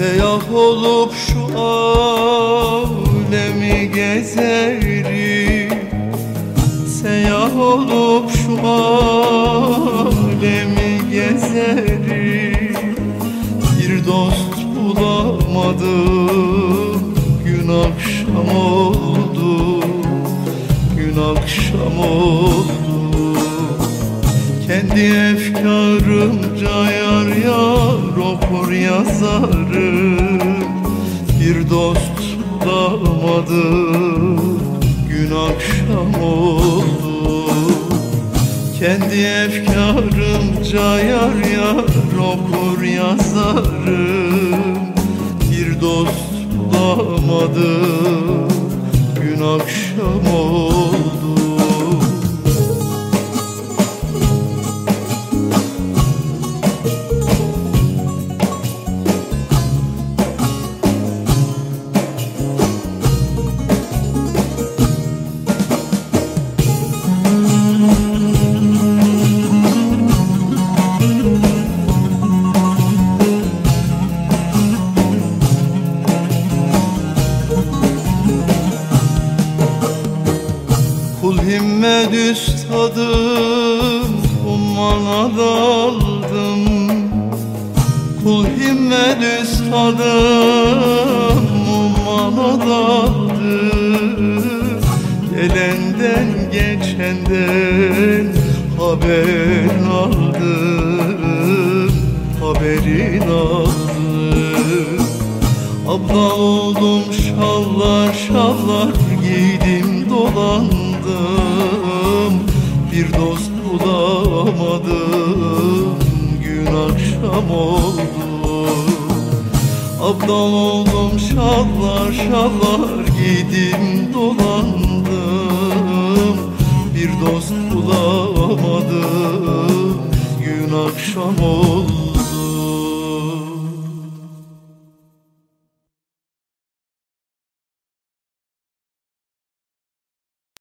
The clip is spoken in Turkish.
Seyah olup şu alemi gezerim. Seyah olup şu alemi Bir dost bulamadım. Gün akşam oldu Gün akşam oldu. Kendi efkarımca yar yar okur yazarım. Bir dost bulamadım Kendi efkarımca yar yar okur yazarım. Bir dost bulamadım gün akşam himmet üstadım Ummana daldım Kul himmet üstadım Ummana daldım Gelenden geçenden Haber aldım Haberin aldım Abla oldum şallar şallar giydim dolandım Bir dost bulamadım. Gün akşam oldu. Abla oldum şallar şallar giydim dolandım. Bir dost bulamadım. Gün akşam oldu